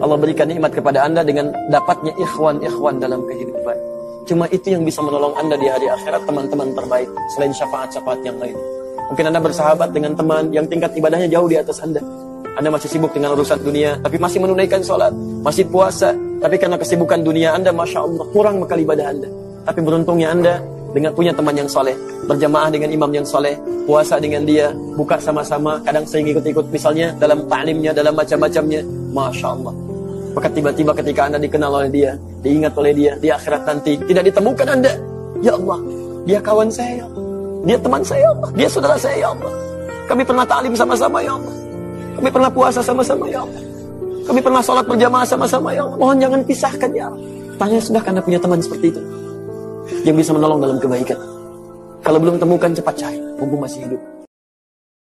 Allah berikan nikmat kepada anda dengan dapatnya ikhwan-ikhwan dalam kehidupan. Cuma itu yang bisa menolong anda di hari akhirat teman-teman terbaik selain syafaat-syafaat yang lain. Mungkin anda bersahabat dengan teman yang tingkat ibadahnya jauh di atas anda. Anda masih sibuk dengan urusan dunia, tapi masih menunaikan sholat, masih puasa, tapi karena kesibukan dunia Anda, Masya Allah, kurang bekal ibadah Anda. Tapi beruntungnya Anda dengan punya teman yang soleh, berjamaah dengan imam yang soleh, puasa dengan dia, buka sama-sama, kadang sering ikut-ikut misalnya dalam ta'limnya, dalam macam-macamnya, Masya Allah. Maka tiba-tiba ketika Anda dikenal oleh dia, diingat oleh dia, di akhirat nanti, tidak ditemukan Anda. Ya Allah, dia kawan saya, ya Allah. Dia teman saya, ya Allah. Dia saudara saya, ya Allah. Kami pernah ta'lim sama-sama, ya Allah. Kami pernah puasa sama-sama ya Allah. Kami pernah sholat berjamaah sama-sama ya Allah. Mohon jangan pisahkan ya Allah. Tanya sudah karena punya teman seperti itu. Yang bisa menolong dalam kebaikan. Kalau belum temukan cepat cari. Mumpung masih hidup.